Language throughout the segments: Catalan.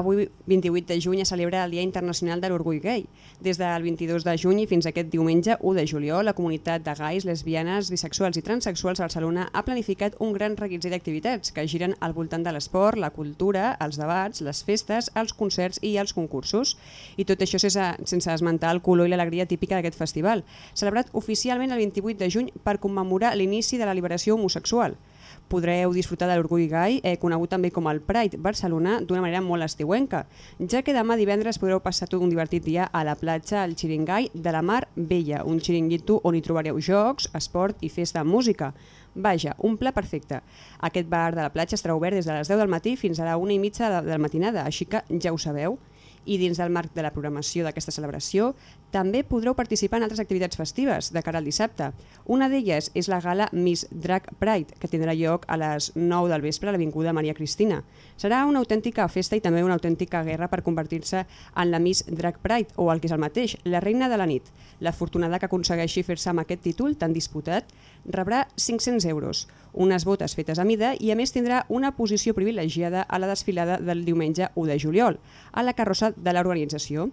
Avui, 28 de juny, es celebra el Dia Internacional de l'Orgull Gay. Des del 22 de juny fins aquest diumenge 1 de juliol, la comunitat de gais, lesbianes, bisexuals i transexuals a Barcelona ha planificat un gran reguitzell d'activitats que giren al voltant de l'esport, la cultura, els debats, les festes, els concerts i els concursos. I tot això sense, sense esmentar el color i l'alegria típica d'aquest festival, celebrat oficialment el 28 de juny per commemorar l'inici de la liberació homosexual podreu disfrutar de l'Orgull Gai, eh, conegut també com el Pride Barcelona, d'una manera molt estiuenca, ja que demà divendres podreu passar tot un divertit dia a la platja al Xiringai de la Mar Vella, un xiringuito on hi trobareu jocs, esport i festa amb música. Vaja, un pla perfecte. Aquest bar de la platja estarà obert des de les 10 del matí fins a la 1 i mitja de la matinada, així que ja ho sabeu i dins del marc de la programació d'aquesta celebració també podreu participar en altres activitats festives de cara al dissabte. Una d'elles és la gala Miss Drag Pride, que tindrà lloc a les 9 del vespre a l'Avinguda Maria Cristina. Serà una autèntica festa i també una autèntica guerra per convertir-se en la Miss Drag Pride, o el que és el mateix, la reina de la nit. La fortunada que aconsegueixi fer-se amb aquest títol tan disputat rebrà 500 euros, unes botes fetes a mida i a més tindrà una posició privilegiada a la desfilada del diumenge 1 de juliol, a la carrossa de l'organització.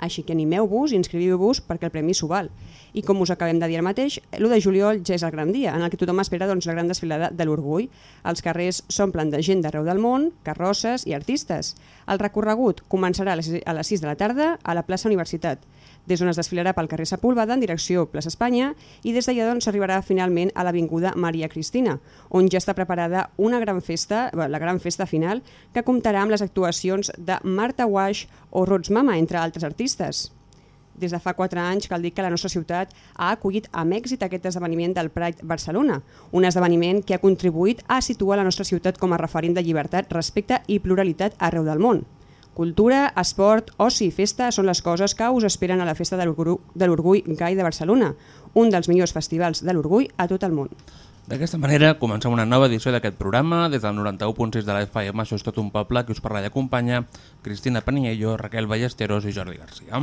Així que animeu-vos inscriviu-vos perquè el premi s'ho val. I com us acabem de dir mateix, l'1 de juliol ja és el gran dia, en el que tothom espera doncs, la gran desfilada de l'orgull. Els carrers s'omplen de gent d'arreu del món, carrosses i artistes. El recorregut començarà a les 6 de la tarda a la plaça Universitat. Des d'on es desfilarà pel carrer Sepúlveda en direcció Plaça Espanya i des d'allà doncs s'arribarà finalment a l'Avinguda Maria Cristina, on ja està preparada una gran festa, la gran festa final, que comptarà amb les actuacions de Marta Wash o Rots Mama, entre altres artistes. Des de fa 4 anys cal dir que la nostra ciutat ha acollit amb èxit aquest esdeveniment del Pride Barcelona, un esdeveniment que ha contribuït a situar la nostra ciutat com a referent de llibertat, respecte i pluralitat arreu del món. Cultura, esport, oci i festa són les coses que us esperen a la Festa de l'Orgull Gai de Barcelona, un dels millors festivals de l'orgull a tot el món. D'aquesta manera, comencem una nova edició d'aquest programa. Des del 91.6 de la FM, això és tot un poble, que us parla i acompanya Cristina Paniello, Raquel Ballesteros i Jordi Garcia.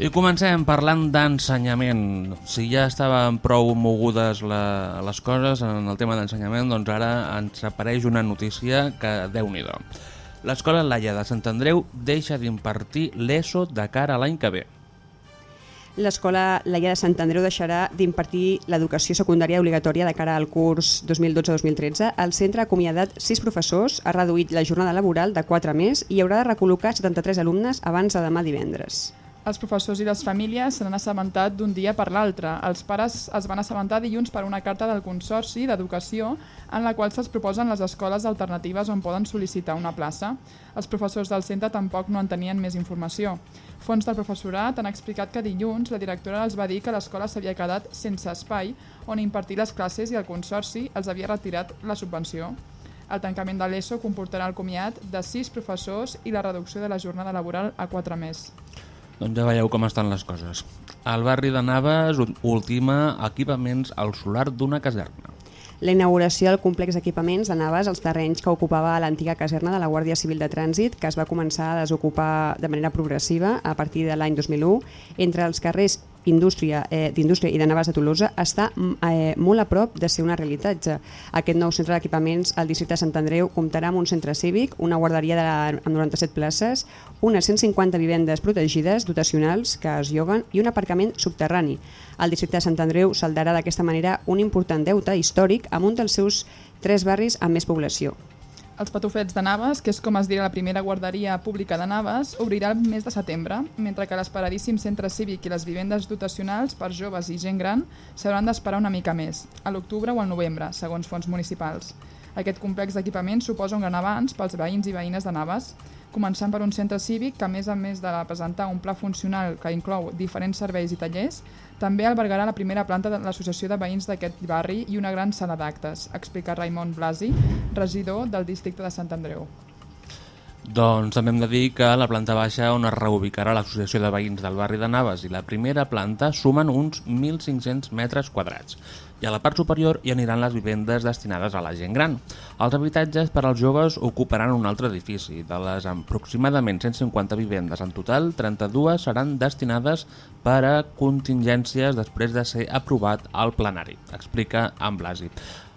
I comencem parlant d'ensenyament. Si ja estaven prou mogudes la, les coses en el tema d'ensenyament, doncs ara ens apareix una notícia que déu nhi L'escola Laia de Sant Andreu deixa d'impartir l'ESO de cara a l'any que ve. L'escola Laia de Sant Andreu deixarà d'impartir l'educació secundària obligatòria de cara al curs 2012-2013. El centre ha acomiadat 6 professors, ha reduït la jornada laboral de 4 més i haurà de recol·locar 73 alumnes abans de demà divendres. Els professors i les famílies se n'han assabentat d'un dia per l'altre. Els pares es van assabentar dilluns per una carta del Consorci d'Educació en la qual se'ls proposen les escoles alternatives on poden sol·licitar una plaça. Els professors del centre tampoc no en tenien més informació. Fons del professorat han explicat que dilluns la directora els va dir que l'escola s'havia quedat sense espai on impartir les classes i el Consorci els havia retirat la subvenció. El tancament de l'ESO comportarà el comiat de sis professors i la reducció de la jornada laboral a quatre més. Doncs ja veieu com estan les coses. El barri de Naves ultima equipaments al solar d'una caserna. La inauguració del complex d'equipaments de Naves als terrenys que ocupava l'antiga caserna de la Guàrdia Civil de Trànsit, que es va començar a desocupar de manera progressiva a partir de l'any 2001, entre els carrers indústria eh, d'indústria i de Navàs de Tolosa està mm, eh, molt a prop de ser una realitat. Ja. Aquest nou centre d'equipaments al districte de Sant Andreu comptarà amb un centre cívic, una guarderia de amb 97 places, unes 150 vivendes protegides dotacionals que es lloguen i un aparcament subterrani. El districte de Sant Andreu saldarà d'aquesta manera un important deute històric amb un dels seus tres barris amb més població. Els Patufets de Naves, que és com es dirà la primera guarderia pública de Naves, obrirà el mes de setembre, mentre que l'esperadíssim centre cívic i les vivendes dotacionals per joves i gent gran s'hauran d'esperar una mica més, a l'octubre o al novembre, segons fons municipals. Aquest complex d'equipaments suposa un gran avanç pels veïns i veïnes de Navas, començant per un centre cívic que, a més a més de presentar un pla funcional que inclou diferents serveis i tallers, també albergarà la primera planta de l'Associació de Veïns d'aquest barri i una gran sala d'actes, explica Raimon Blasi, regidor del districte de Sant Andreu. Doncs també hem de dir que la planta baixa on es reubicarà l'Associació de Veïns del barri de Navas i la primera planta sumen uns 1.500 metres quadrats i a la part superior hi aniran les vivendes destinades a la gent gran. Els habitatges per als joves ocuparan un altre edifici. De les aproximadament 150 vivendes en total, 32 seran destinades per a contingències després de ser aprovat al plenari, explica Amblasi.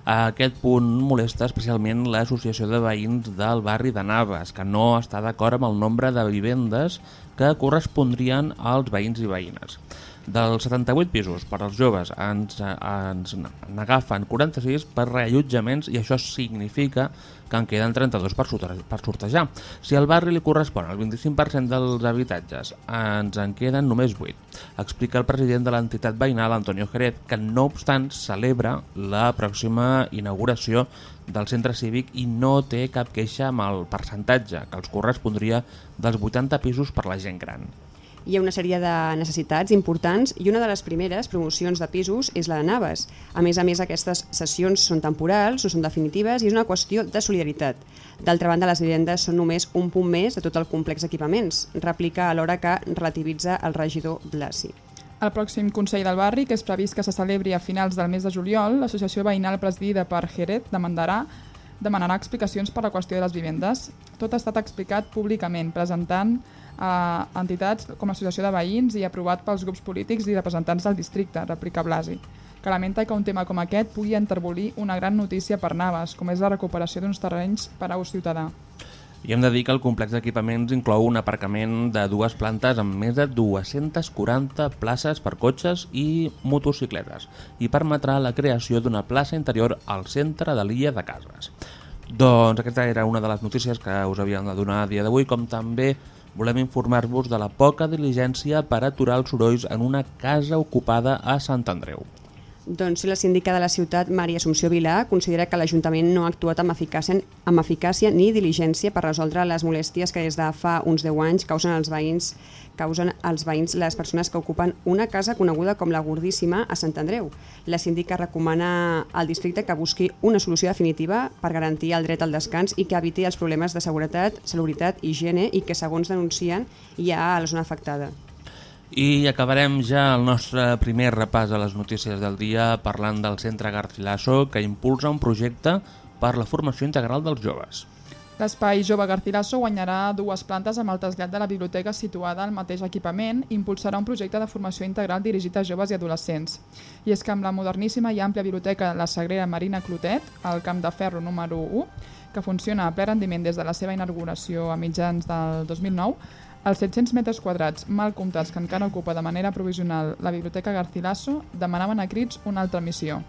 A aquest punt molesta especialment l'Associació de Veïns del barri de Navas, que no està d'acord amb el nombre de vivendes que correspondrien als veïns i veïnes. Dels 78 pisos per als joves ens, ens n'agafen 46 per reallotjaments i això significa que en queden 32 per, per sortejar. Si al barri li correspon el 25% dels habitatges, ens en queden només 8. Explica el president de l'entitat veïnal, Antonio Jerez, que no obstant celebra la pròxima inauguració del centre cívic i no té cap queixa amb el percentatge que els correspondria dels 80 pisos per la gent gran hi ha una sèrie de necessitats importants i una de les primeres promocions de pisos és la de Naves. A més a més, aquestes sessions són temporals, no són definitives i és una qüestió de solidaritat. D'altra banda, les vivendes són només un punt més de tot el complex d'equipaments, replica alhora que relativitza el regidor Blasi. Al pròxim Consell del Barri, que és previst que se celebri a finals del mes de juliol, l'associació veïnal presidida per Jerez demandarà demanarà explicacions per la qüestió de les vivendes. Tot ha estat explicat públicament, presentant a entitats com l'Associació de Veïns i aprovat pels grups polítics i representants del districte, replica Blasi, que lamenta que un tema com aquest pugui enterbolir una gran notícia per Naves, com és la recuperació d'uns terrenys per a ús ciutadà. I hem de dir que el complex d'equipaments inclou un aparcament de dues plantes amb més de 240 places per cotxes i motocicletes i permetrà la creació d'una plaça interior al centre de l'illa de Cases. Doncs aquesta era una de les notícies que us havíem de donar a dia d'avui, com també volem informar-vos de la poca diligència per aturar els sorolls en una casa ocupada a Sant Andreu. Doncs la síndica de la ciutat, Maria Assumpció Vilà, considera que l'Ajuntament no ha actuat amb eficàcia, amb eficàcia ni diligència per resoldre les molèsties que des de fa uns 10 anys causen els veïns causen als veïns les persones que ocupen una casa coneguda com la Gordíssima a Sant Andreu. La síndica recomana al districte que busqui una solució definitiva per garantir el dret al descans i que eviti els problemes de seguretat, salubritat higiene i que, segons denuncien, hi ha a la zona afectada. I acabarem ja el nostre primer repàs a les notícies del dia parlant del Centre Garcilaso que impulsa un projecte per la formació integral dels joves. L'espai Jove Garcilaso guanyarà dues plantes amb el trasllat de la biblioteca situada al mateix equipament i impulsarà un projecte de formació integral dirigit a joves i adolescents. I és que amb la moderníssima i àmplia biblioteca La Sagrera Marina Clotet, al Camp de Ferro número 1, que funciona a ple rendiment des de la seva inauguració a mitjans del 2009, els 700 metres quadrats mal comptats que encara ocupa de manera provisional la Biblioteca Garcilaso demanaven a crits una altra missió,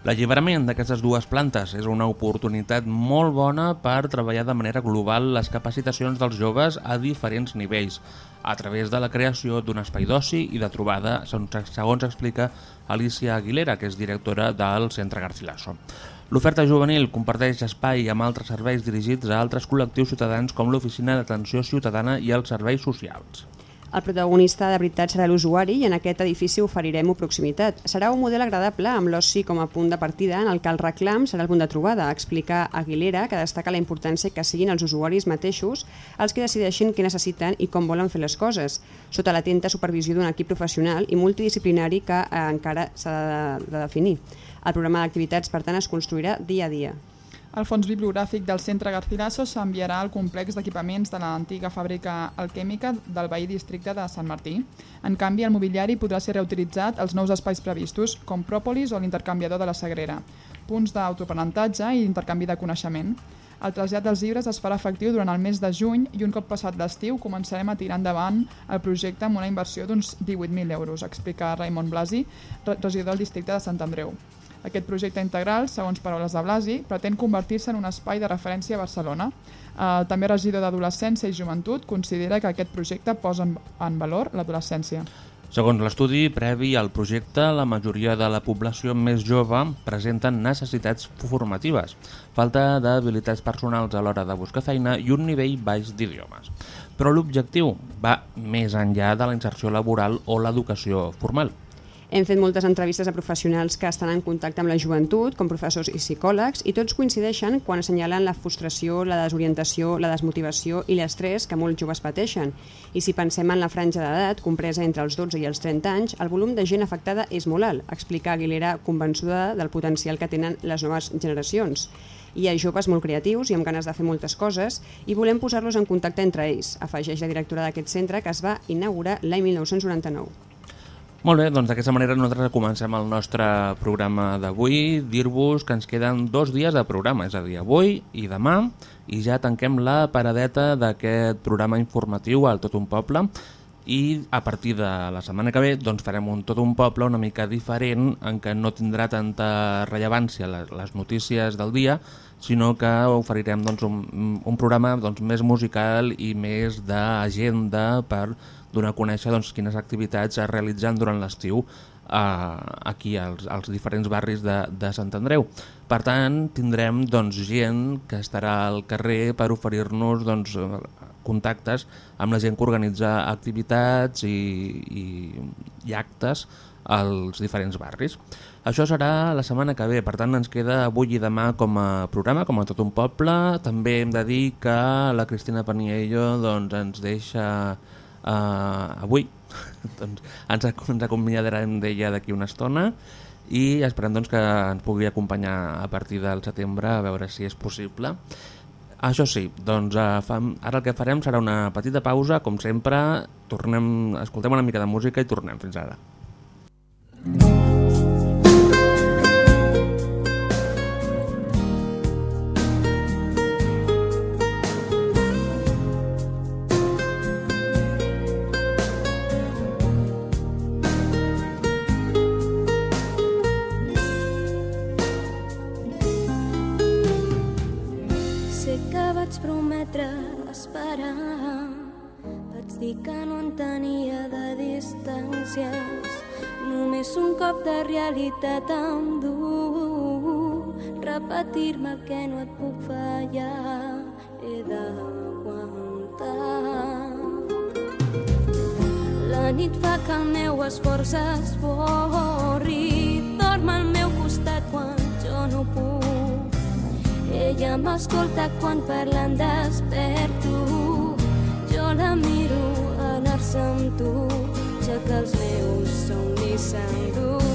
L'alliberament d'aquestes dues plantes és una oportunitat molt bona per treballar de manera global les capacitacions dels joves a diferents nivells, a través de la creació d'un espai d'oci i de trobada, segons explica Alicia Aguilera, que és directora del Centre Garcilaso. L'oferta juvenil comparteix espai amb altres serveis dirigits a altres col·lectius ciutadans com l'Oficina d'Atenció Ciutadana i els serveis socials. El protagonista de veritat serà l'usuari i en aquest edifici oferirem proximitat. Serà un model agradable amb l'oci com a punt de partida en el que el reclam serà el punt de trobada, explica Aguilera, que destaca la importància que siguin els usuaris mateixos els que decideixin què necessiten i com volen fer les coses, sota l'atenta supervisió d'un equip professional i multidisciplinari que encara s'ha de, de definir. El programa d'activitats, per tant, es construirà dia a dia. El fons bibliogràfic del Centre Garcilaso s'enviarà al complex d'equipaments de l'antiga fàbrica alquèmica del veí districte de Sant Martí. En canvi, el mobiliari podrà ser reutilitzat als nous espais previstos, com Pròpolis o l'intercanviador de la Sagrera, punts d'autoaprenentatge i intercanvi de coneixement. El trasllat dels llibres es farà efectiu durant el mes de juny i un cop passat l'estiu començarem a tirar endavant el projecte amb una inversió d'uns 18.000 euros, explica Raimon Blasi, regidor del districte de Sant Andreu. Aquest projecte integral, segons paraules de Blasi, pretén convertir-se en un espai de referència a Barcelona. Eh, també regidor d'Adolescència i Joventut considera que aquest projecte posa en valor l'adolescència. Segons l'estudi previ al projecte, la majoria de la població més jove presenten necessitats formatives, falta d'habilitats personals a l'hora de buscar feina i un nivell baix d'idiomes. Però l'objectiu va més enllà de la inserció laboral o l'educació formal. Hem fet moltes entrevistes a professionals que estan en contacte amb la joventut, com professors i psicòlegs, i tots coincideixen quan assenyalen la frustració, la desorientació, la desmotivació i l'estrès que molts joves pateixen. I si pensem en la franja d'edat, compresa entre els 12 i els 30 anys, el volum de gent afectada és molt alt, explica Aguilera, convençuda del potencial que tenen les noves generacions. Hi ha joves molt creatius i amb ganes de fer moltes coses i volem posar-los en contacte entre ells, afegeix la directora d'aquest centre que es va inaugurar l'any 1999. Molt bé, doncs d'aquesta manera nosaltres comencem el nostre programa d'avui. Dir-vos que ens queden dos dies de programa, és a dir, avui i demà, i ja tanquem la paradeta d'aquest programa informatiu al Tot un Poble i a partir de la setmana que ve doncs, farem un Tot un Poble una mica diferent en què no tindrà tanta rellevància les notícies del dia, sinó que oferirem doncs, un, un programa doncs, més musical i més d'agenda per donar a conèixer doncs, quines activitats es realitzen durant l'estiu eh, aquí als, als diferents barris de, de Sant Andreu. Per tant, tindrem doncs, gent que estarà al carrer per oferir-nos doncs, contactes amb la gent que organitza activitats i, i, i actes als diferents barris. Això serà la setmana que ve, per tant ens queda avui i demà com a programa, com a tot un poble. També hem de dir que la Cristina Paniello doncs, ens deixa uh, avui doncs ens, ens acomiadarem d'ella d'aquí una estona i esperem doncs, que ens pugui acompanyar a partir del setembre a veure si és possible. Això sí, doncs uh, fam, ara el que farem serà una petita pausa, com sempre, tornem, escoltem una mica de música i tornem fins ara. Mm -hmm. Realitat em du repetir-me que no et puc fallar he d'aguantar. La nit fa que el meu esforç esborri dorm al meu costat quan jo no puc. Ella m'escolta quan parlen desperto jo la miro anar-se amb tu ja que els meus somnis s'enduen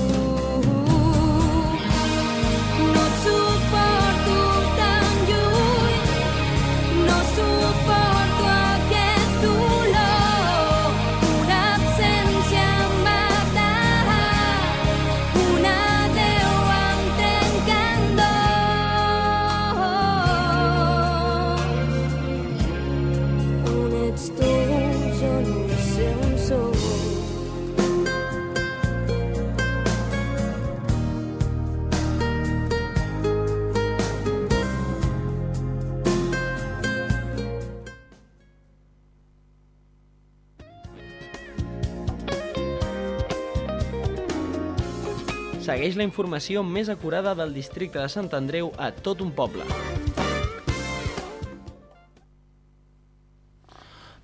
Segueix la informació més acurada del districte de Sant Andreu a tot un poble.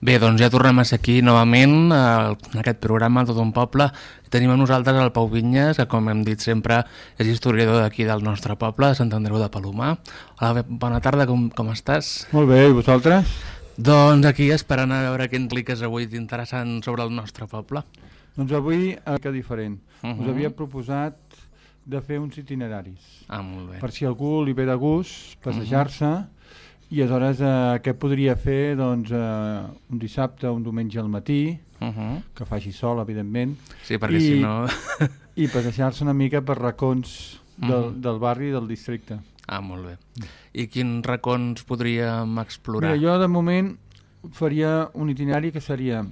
Bé, doncs ja tornem a ser aquí novament en aquest programa Tot un poble. Tenim a nosaltres el Pau Vinyes, que com hem dit sempre és historiador d'aquí del nostre poble, Sant Andreu de Palomar. Hola, bona tarda, com, com estàs? Molt bé, i vosaltres? Doncs aquí esperant a veure què impliques avui d'interessant sobre el nostre poble. Doncs avui, eh, que diferent. Uh -huh. Us havia proposat de fer uns itineraris. Ah, molt bé. Per si algú li ve de gust, passejar-se, uh -huh. i aleshores eh, què podria fer doncs, eh, un dissabte o un diumenge al matí, uh -huh. que faci sol, evidentment. Sí, perquè i, si no... I passejar-se una mica per racons del, uh -huh. del barri i del districte. Ah, molt bé. I quins racons podríem explorar? Mira, jo de moment faria un itinerari que seria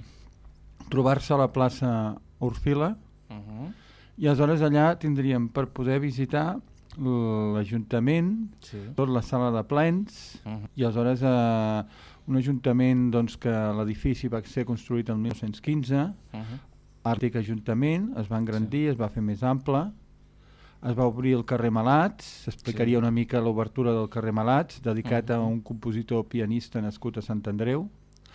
trobar-se a la plaça Orfila, uh -huh i aleshores allà tindríem per poder visitar l'Ajuntament, sí. tot la sala de plens, uh -huh. i aleshores eh, un ajuntament doncs, que l'edifici va ser construït el 1915, uh -huh. Àrtic Ajuntament, es va engrandir, sí. es va fer més ample, es va obrir el carrer Malats, s'explicaria sí. una mica l'obertura del carrer Malats, dedicat uh -huh. a un compositor pianista nascut a Sant Andreu,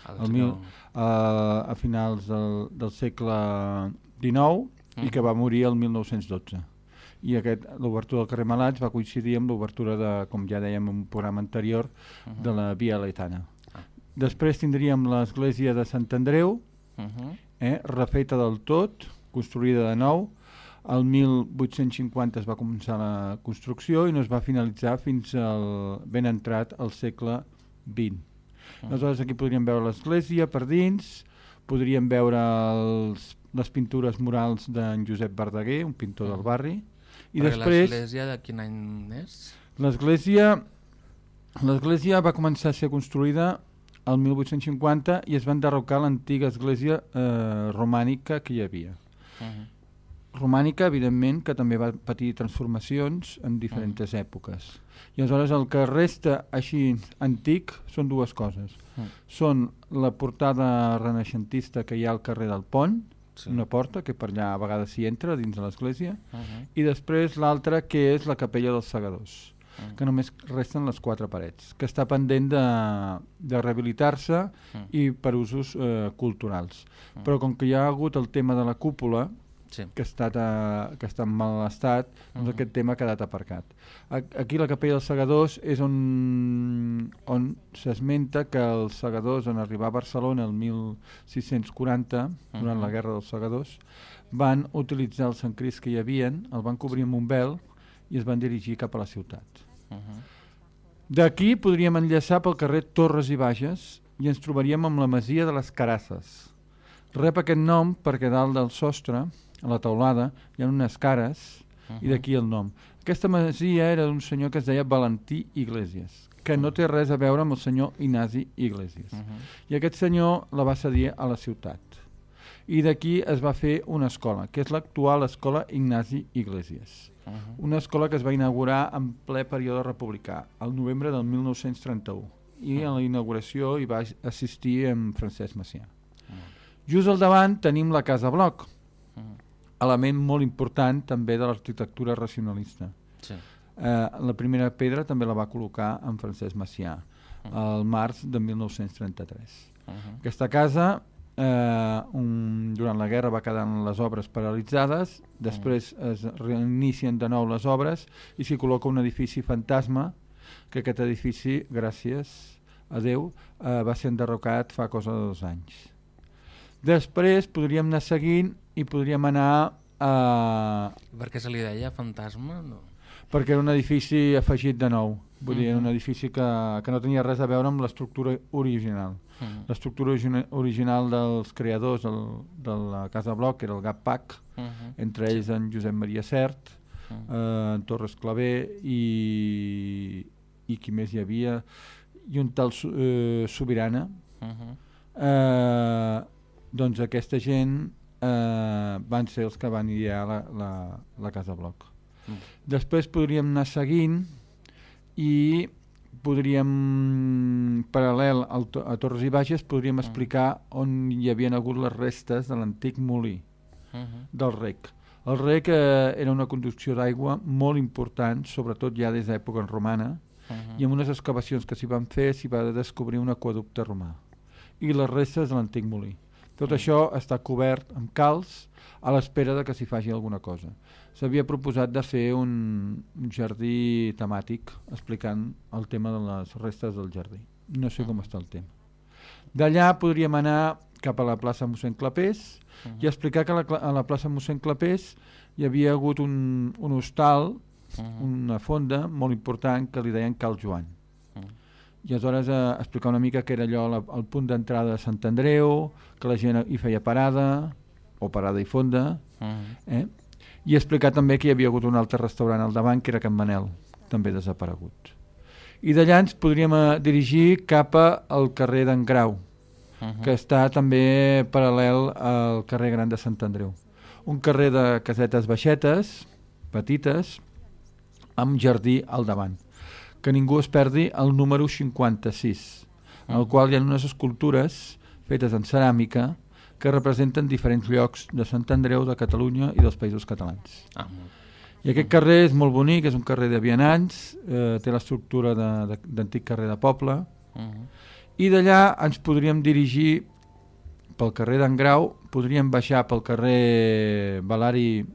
al mil, uh, a finals del, del segle XIX, i que va morir el 1912 i l'obertura del carrer Malats va coincidir amb l'obertura de, com ja dèiem en un programa anterior, uh -huh. de la Via Letana. Ah. Després tindríem l'església de Sant Andreu, uh -huh. eh, refeta del tot, construïda de nou, el 1850 es va començar la construcció i no es va finalitzar fins al ben entrat al segle XX. Uh -huh. Aleshores aquí podríem veure l'església per dins, podríem veure els, les pintures murals d'en Josep Verdaguer, un pintor del barri, i Perquè després... l'església de quin any és? L'església l'església va començar a ser construïda el 1850 i es va enderrocar l'antiga església eh, romànica que hi havia. Uh -huh. Romànica, evidentment, que també va patir transformacions en diferents uh -huh. èpoques. I aleshores el que resta així antic són dues coses. Uh -huh. Són la portada renaixentista que hi ha al carrer del Pont, sí. una porta que per allà a vegades s'hi entra dins de l'església uh -huh. i després l'altra que és la capella dels segadors uh -huh. que només resten les quatre parets que està pendent de, de rehabilitar-se uh -huh. i per usos eh, culturals uh -huh. però com que hi ha hagut el tema de la cúpula sí. que, ha estat a, que està en mal estat, doncs uh -huh. aquest tema ha quedat aparcat. Aquí la capella dels segadors és on, on s'esmenta que els segadors, en arribar a Barcelona el 1640, uh -huh. durant la guerra dels segadors, van utilitzar el Sant Crist que hi havien, el van cobrir amb un vel i es van dirigir cap a la ciutat. Uh -huh. D'aquí podríem enllaçar pel carrer Torres i Bages i ens trobaríem amb la masia de les Carasses. Rep aquest nom perquè dalt del sostre a la taulada hi ha unes cares uh -huh. i d'aquí el nom. Aquesta masia era d'un senyor que es deia Valentí Iglesias, que no té res a veure amb el senyor Ignasi Iglesias. Uh -huh. I aquest senyor la va cedir a la ciutat. I d'aquí es va fer una escola, que és l'actual escola Ignasi Iglesias. Uh -huh. Una escola que es va inaugurar en ple període republicà, al novembre del 1931. I a la inauguració hi va assistir en Francesc Macià. Uh -huh. Just al davant tenim la Casa Bloc, uh -huh element molt important també de l'arquitectura racionalista. Sí. Eh, la primera pedra també la va col·locar en Francesc Macià, uh -huh. el març de 1933. Uh -huh. Aquesta casa, eh, un, durant la guerra va quedar les obres paralitzades, després uh -huh. es reinicien de nou les obres i s'hi col·loca un edifici fantasma, que aquest edifici, gràcies a Déu, eh, va ser enderrocat fa cosa de dos anys. Després podríem anar seguint i podríem anar a... Per què se li deia fantasma? No. Perquè era un edifici afegit de nou. Vull uh -huh. dir, un edifici que, que no tenia res a veure amb l'estructura original. Uh -huh. L'estructura original dels creadors del, de la Casa Bloc era el GAPAC, uh -huh. entre ells en Josep Maria Cert, uh -huh. eh, en Torres Clavé i, i qui més hi havia, i un tal eh, Sobirana. Uh -huh. eh, doncs aquesta gent eh, van ser els que van idear la, la, la Casa Bloc. Mm. Després podríem anar seguint i podríem, paral·lel al, a Torres i Bages, podríem mm. explicar on hi havien hagut les restes de l'antic molí mm-hmm. -huh. del rec. El rec eh, era una conducció d'aigua molt important, sobretot ja des d'època romana, uh mm-hmm. -huh. i amb unes excavacions que s'hi van fer s'hi va descobrir un aquaducte romà i les restes de l'antic molí. Tot mm. això està cobert amb calç a l'espera de que s'hi faci alguna cosa. S'havia proposat de fer un, un jardí temàtic explicant el tema de les restes del jardí. No sé mm. com està el tema. D'allà podríem anar cap a la plaça mossèn Clapés uh -huh. i explicar que a la, a la plaça mossèn Clapés hi havia hagut un, un hostal, uh -huh. una fonda molt important que li deien Cal Joan i aleshores eh, explicar una mica que era allò la, el punt d'entrada de Sant Andreu, que la gent hi feia parada, o parada i fonda, uh mm. -huh. eh? i explicar també que hi havia hagut un altre restaurant al davant, que era Can Manel, també desaparegut. I d'allà ens podríem eh, dirigir cap al carrer d'en Grau, uh -huh. que està també paral·lel al carrer Gran de Sant Andreu. Un carrer de casetes baixetes, petites, amb jardí al davant que ningú es perdi el número 56, en el qual hi ha unes escultures fetes en ceràmica que representen diferents llocs de Sant Andreu, de Catalunya i dels països catalans. Ah. I aquest carrer és molt bonic, és un carrer de vianants, eh, té l'estructura d'antic carrer de poble, Uh -huh. i d'allà ens podríem dirigir pel carrer d'en Grau, podríem baixar pel carrer Valari,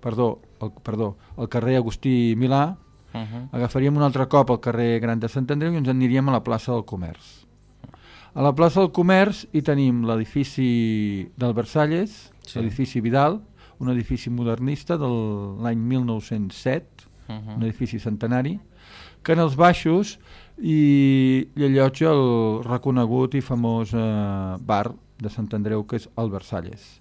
perdó, el, perdó, el carrer Agustí Milà, Uh -huh. agafaríem un altre cop el carrer Gran de Sant Andreu i ens aniríem a la plaça del Comerç. A la plaça del Comerç hi tenim l'edifici del Versalles, Sí. l'edifici Vidal, un edifici modernista de l'any 1907, Uh -huh. un edifici centenari, que en els baixos hi, hi allotja el reconegut i famós eh, bar de Sant Andreu, que és el Versalles.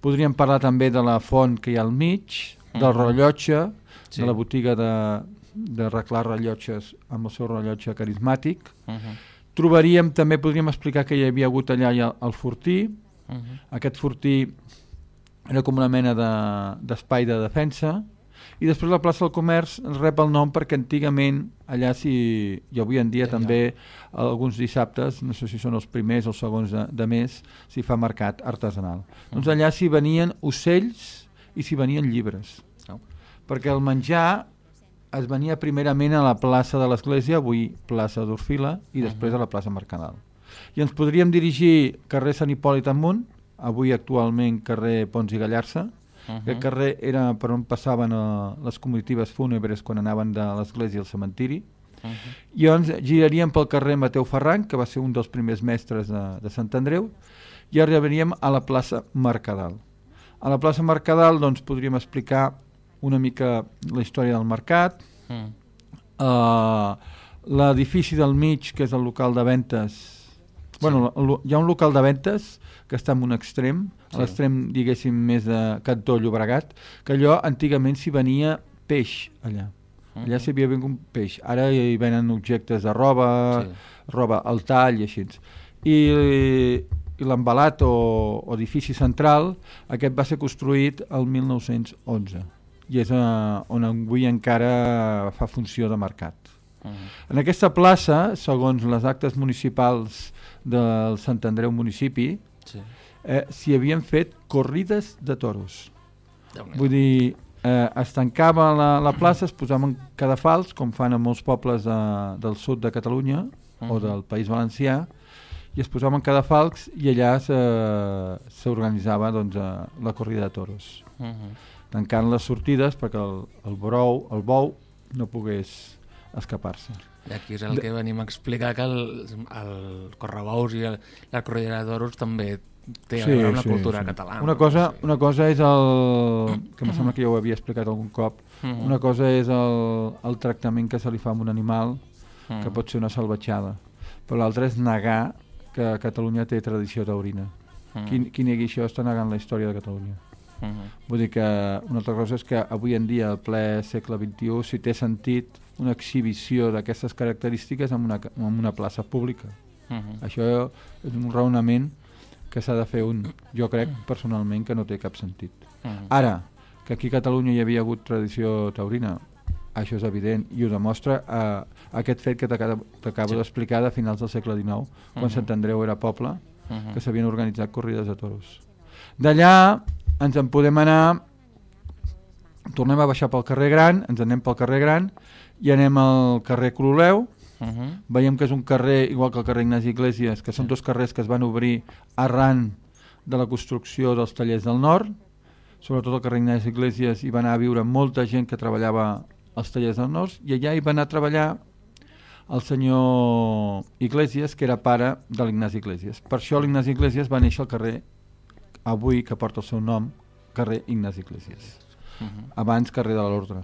Podríem parlar també de la font que hi ha al mig, del rellotge, Sí. de la botiga de, de arreglar rellotges amb el seu rellotge carismàtic. Uh -huh. Trobaríem, també podríem explicar que hi havia hagut allà ja el fortí. Uh -huh. Aquest fortí era com una mena de- d'espai de, de defensa. I després la plaça del Comerç rep el nom perquè antigament allà si, i avui en dia Ja, també alguns dissabtes, no sé si són els primers o els segons de, de mes, s'hi fa mercat artesanal. Doncs allà s'hi venien ocells i s'hi venien llibres. Oh. Perquè el menjar es venia primerament a la plaça de l'Església, avui plaça d'Orfila, i després a la plaça Mercadal. I ens podríem dirigir carrer Sant Hipòlit amunt, avui actualment carrer Pons i Gallarça. Uh -huh. Aquest carrer era per on passaven eh, les comitatives fúnebres quan anaven de l'església al cementiri. Uh -huh. I llavors giraríem pel carrer Mateu Ferran, que va ser un dels primers mestres de, de Sant Andreu, i arribaríem a la plaça Mercadal. A la plaça Mercadal doncs, podríem explicar una mica la història del mercat, -huh. uh, l'edifici del mig, que és el local de ventes, sí. bueno, hi ha un local de ventes que està en un extrem, Sí. a l'extrem, diguéssim, més de Cantó Llobregat, que allò antigament s'hi venia peix allà. Allà s'hi havia vingut peix. Ara hi venen objectes de roba, Sí. sí. roba al tall i així. I, i l'embalat o, o edifici central, aquest va ser construït el 1911 i és eh, on avui encara fa funció de mercat. Uh -huh. En aquesta plaça, segons les actes municipals del Sant Andreu municipi, Sí. eh, s'hi havien fet corrides de toros. Vull dir, eh, es tancava la, la plaça, es posaven cadafals, com fan a molts pobles de, del sud de Catalunya o Mhm. del País Valencià, i es posaven cadafals i allà se- s'organitzava doncs, eh, la corrida de toros, Uh -huh. Tancant les sortides perquè el, el, brou, el bou no pogués escapar-se. I aquí és el que venim a explicar que el, el correbous i el, la corrida de toros també té a veure amb la cultura catalana. Una cosa, Sí. una cosa és el... que em sembla que ja ho havia explicat algun cop. Mhm. Una cosa és el, el tractament que se li fa a un animal, Mhm. que pot ser una salvatjada. Però l'altre és negar que Catalunya té tradició taurina. Mhm. Qui, qui negui això està negant la història de Catalunya. Mhm. Vull dir que una altra cosa és que avui en dia, al ple segle XXI, si té sentit una exhibició d'aquestes característiques en una, en una plaça pública. Mhm. Això és un raonament que s'ha de fer un. Jo crec personalment que no té cap sentit. Mhm. Ara, que aquí a Catalunya hi havia hagut tradició taurina, això és evident i ho demostra eh, aquest fet que t'acabo Sí. d'explicar de finals del segle XIX, quan Mhm. Sant Andreu era poble, Mhm. que s'havien organitzat corrides de toros. D'allà ens en podem anar, tornem a baixar pel carrer Gran, ens anem pel carrer Gran i anem al carrer Cololeu, Mhm. veiem que és un carrer, igual que el carrer Ignasi Iglesias, que són dos carrers que es van obrir arran de la construcció dels tallers del nord, sobretot el carrer Ignasi Iglesias hi va anar a viure molta gent que treballava als tallers del nord, i allà hi va anar a treballar el senyor Iglesias, que era pare de l'Ignasi Iglesias. Per això l'Ignasi Iglesias va néixer al carrer, avui que porta el seu nom, carrer Ignasi Iglesias Mhm. abans carrer de l'Ordre.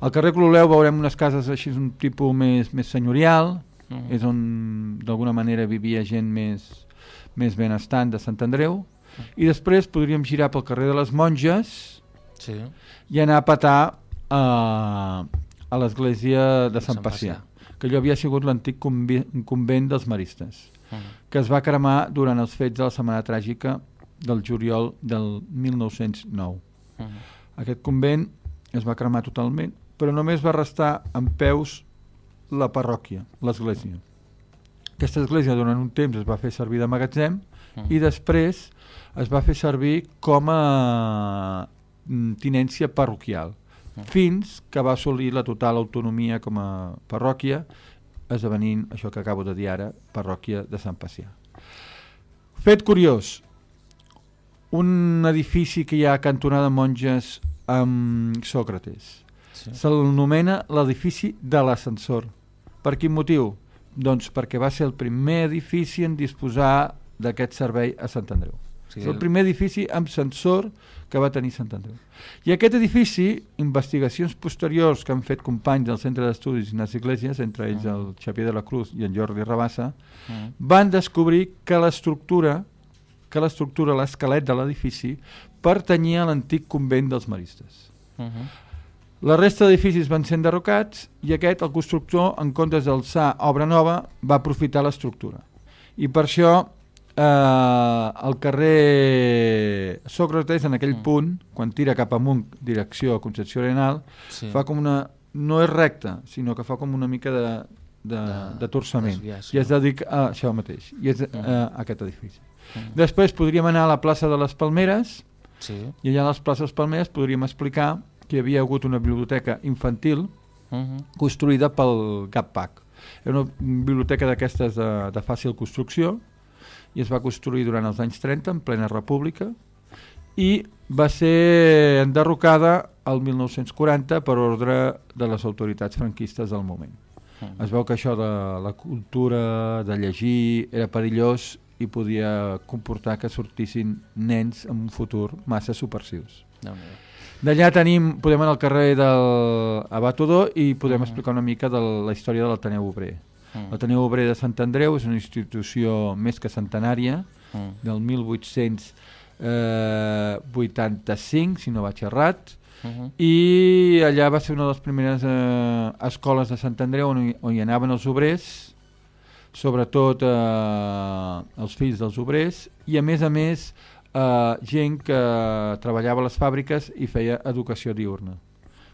Al carrer Cloleu veurem unes cases així un tipus més, més senyorial, Mhm. és on d'alguna manera vivia gent més, més benestant de Sant Andreu, i després podríem girar pel carrer de les Monges Sí. i anar a petar a, a l'església de Sant Sant Pacià, Pacià. que allò havia sigut l'antic convent dels maristes, Mhm. que es va cremar durant els fets de la Setmana Tràgica del juliol del 1909. Mhm. Aquest convent es va cremar totalment, però només va restar en peus la parròquia, l'església. Aquesta església durant un temps es va fer servir de magatzem i després es va fer servir com a mm, tinència parroquial fins que va assolir la total autonomia com a parròquia esdevenint això que acabo de dir ara parròquia de Sant Pacià fet curiós un edifici que hi ha a cantonada monges amb Sòcrates Sí. se'l nomena l'edifici de l'ascensor per quin motiu? doncs perquè va ser el primer edifici en disposar d'aquest servei a Sant Andreu Sí, és el primer edifici amb sensor que va tenir Sant Andreu. I aquest edifici, investigacions posteriors que han fet companys del Centre d'Estudis Ignasi Iglesias, entre ells el Xavier de la Cruz i en Jordi Rabassa, Mm. van descobrir que l'estructura que l'estructura, l'esquelet de l'edifici, pertanyia a l'antic convent dels maristes. Mhm. La resta d'edificis van ser enderrocats i aquest, el constructor, en comptes d'alçar obra nova, va aprofitar l'estructura. I per això eh, el carrer Sòcrates, en aquell Mm. punt, quan tira cap amunt, direcció a Concepció Arenal, Sí. fa com una... no és recta, sinó que fa com una mica de, de, De de torçament. I es dedica a això mateix, i és Mm. eh, a aquest edifici. Mm. Després podríem anar a la plaça de les Palmeres, Sí. i allà a les places Palmeres podríem explicar que hi havia hagut una biblioteca infantil Mhm. construïda pel GAPAC. Era una biblioteca d'aquestes de, de fàcil construcció i es va construir durant els anys 30 en plena república i va ser enderrocada el 1940 per ordre de les autoritats franquistes del moment. Mhm. Es veu que això de la cultura, de llegir, era perillós i podia comportar que sortissin nens en un futur massa subversius. Déu-n'hi-do. D'allà tenim, podem anar al carrer del Abatodor i podem Mhm. explicar una mica de la història de l'Ateneu Obrer. Mm. L'Ateneu Obrer de Sant Andreu és una institució més que centenària, Mm. del 1885, si no vaig errat, Mhm. i allà va ser una de les primeres eh, escoles de Sant Andreu on, hi- on hi anaven els obrers, sobretot eh, els fills dels obrers, i a més a més eh, gent que treballava a les fàbriques i feia educació diurna.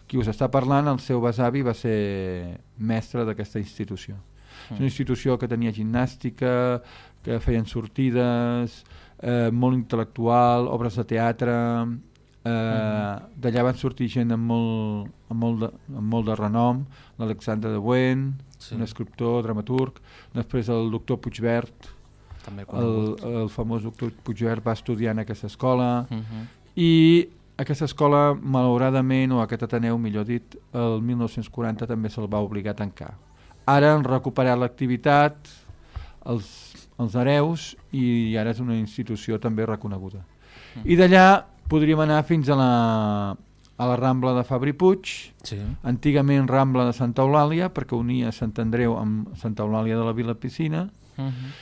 Qui us està parlant, el seu besavi va ser mestre d'aquesta institució. És una institució que tenia gimnàstica, que feien sortides, eh, molt intel·lectual, obres de teatre... Eh, D'allà van sortir gent amb molt, amb molt, de, amb molt de renom, l'Alexandre de Buen, Sí. un escriptor, dramaturg, després el doctor Puigvert, També el, el famós doctor Puigvert va estudiar en aquesta escola, Mhm. i aquesta escola, malauradament, o aquest Ateneu, millor dit, el 1940 també se'l va obligar a tancar. Ara han recuperat l'activitat, els, els hereus, i ara és una institució també reconeguda. I d'allà podríem anar fins a la, a la Rambla de Fabri Puig, Sí. antigament Rambla de Santa Eulàlia, perquè unia Sant Andreu amb Santa Eulàlia de la Vila Piscina, Mhm.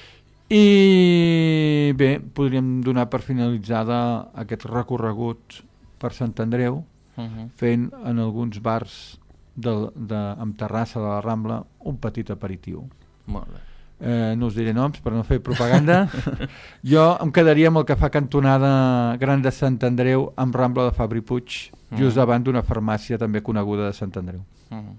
i bé, podríem donar per finalitzada aquest recorregut per Sant Andreu, Mhm. fent en alguns bars de, de, amb terrassa de la Rambla un petit aperitiu. Molt bé. Eh, no us diré noms per no fer propaganda. jo em quedaria amb el que fa cantonada Gran de Sant Andreu amb Rambla de Fabri Puig, just Mm. davant d'una farmàcia també coneguda de Sant Andreu. Mhm.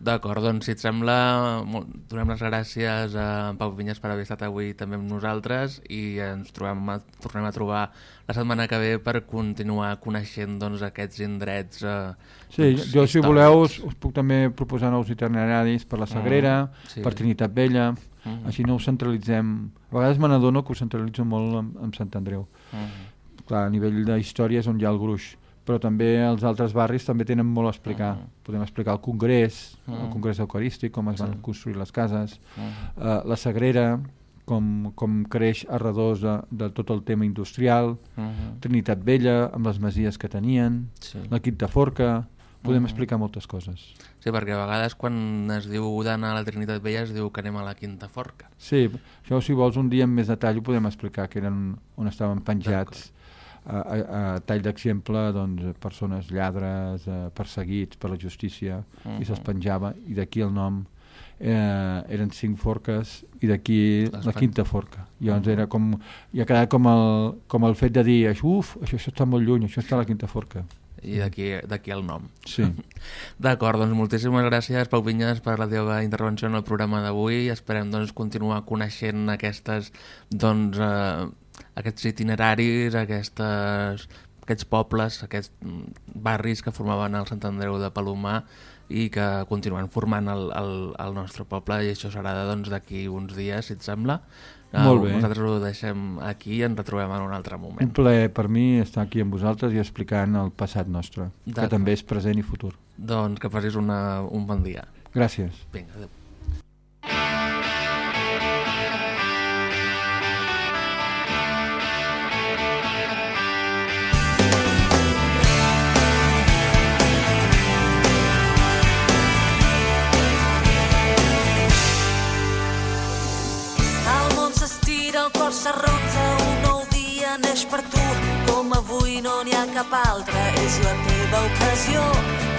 D'acord, doncs si et sembla, donem les gràcies a Pau Vinyes per haver estat avui també amb nosaltres i ens trobem a, tornem a trobar la setmana que ve per continuar coneixent doncs, aquests indrets eh, Sí, doncs, jo si històrics. voleu us, us puc també proposar nous itineraris per la Sagrera, Mm, sí. per Trinitat Vella, Mhm. així no ho centralitzem. A vegades me n'adono que ho centralitzo molt amb, amb Sant Andreu. Mhm. Clar, a nivell d'història és on hi ha el gruix, però també els altres barris també tenen molt a explicar. Mhm. Podem explicar el Congrés, el Mhm. Congrés Eucarístic, com es van Sí. construir les cases, Mhm. eh, la Sagrera, com, com creix a redós de, de tot el tema industrial, Mhm. Trinitat Vella, amb les masies que tenien, Sí. la Quinta Forca, podem Mhm. explicar moltes coses. Sí, perquè a vegades quan es diu d'anar a la Trinitat Vella es diu que anem a la Quinta Forca. Sí, això si vols un dia amb més detall ho podem explicar, que eren on estaven penjats a, a, a tall d'exemple doncs, persones lladres, eh, perseguits per la justícia i se'ls penjava i d'aquí el nom eh, eren cinc forques i d'aquí la quinta forca. I llavors era com i ha quedat com el, com el fet de dir uf, això, això està molt lluny, això està a la quinta forca I d'aquí el nom. sí, D'acord, doncs moltíssimes gràcies Pau Vinyes per la teva intervenció en el programa d'avui. Esperem doncs continuar coneixent aquestes doncs, eh, aquests itineraris, aquestes, aquests pobles, aquests mm, barris que formaven el Sant Andreu de Palomar i que continuen formant el, el, el nostre poble i això serà doncs, d'aquí doncs, uns dies, si et sembla. Molt bé. Nosaltres ho deixem aquí i ens retrobem en un altre Un moment. plaer per mi estar aquí amb vosaltres i explicant el passat nostre, que també és present i futur. Doncs que facis una, un bon dia. Gràcies. Vinga, adéu. S'arronsa, un nou dia neix per tu. Com avui no n'hi ha cap altre, és la teva ocasió.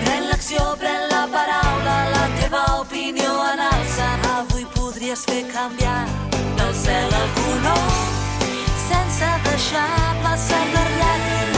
Pren l'acció, pren la paraula, la teva opinió en alça. Avui podries fer canviar del cel al color, sense deixar plaça de llàgrimes.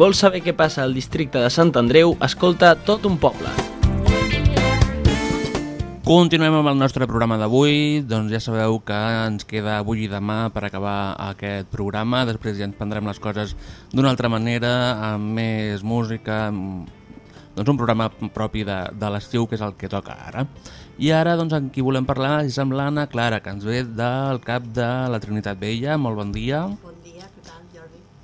Vols saber què passa al districte de Sant Andreu, escolta tot un poble. Continuem amb el nostre programa d'avui, doncs ja sabeu que ens queda avui i demà per acabar aquest programa, després ja ens prendrem les coses d'una altra manera, amb més música, amb... doncs un programa propi de, de l'estiu, que és el que toca ara. I ara, doncs, amb qui volem parlar és amb l'Anna Clara, que ens ve del cap de la Trinitat Vella. Molt bon dia. Bon dia?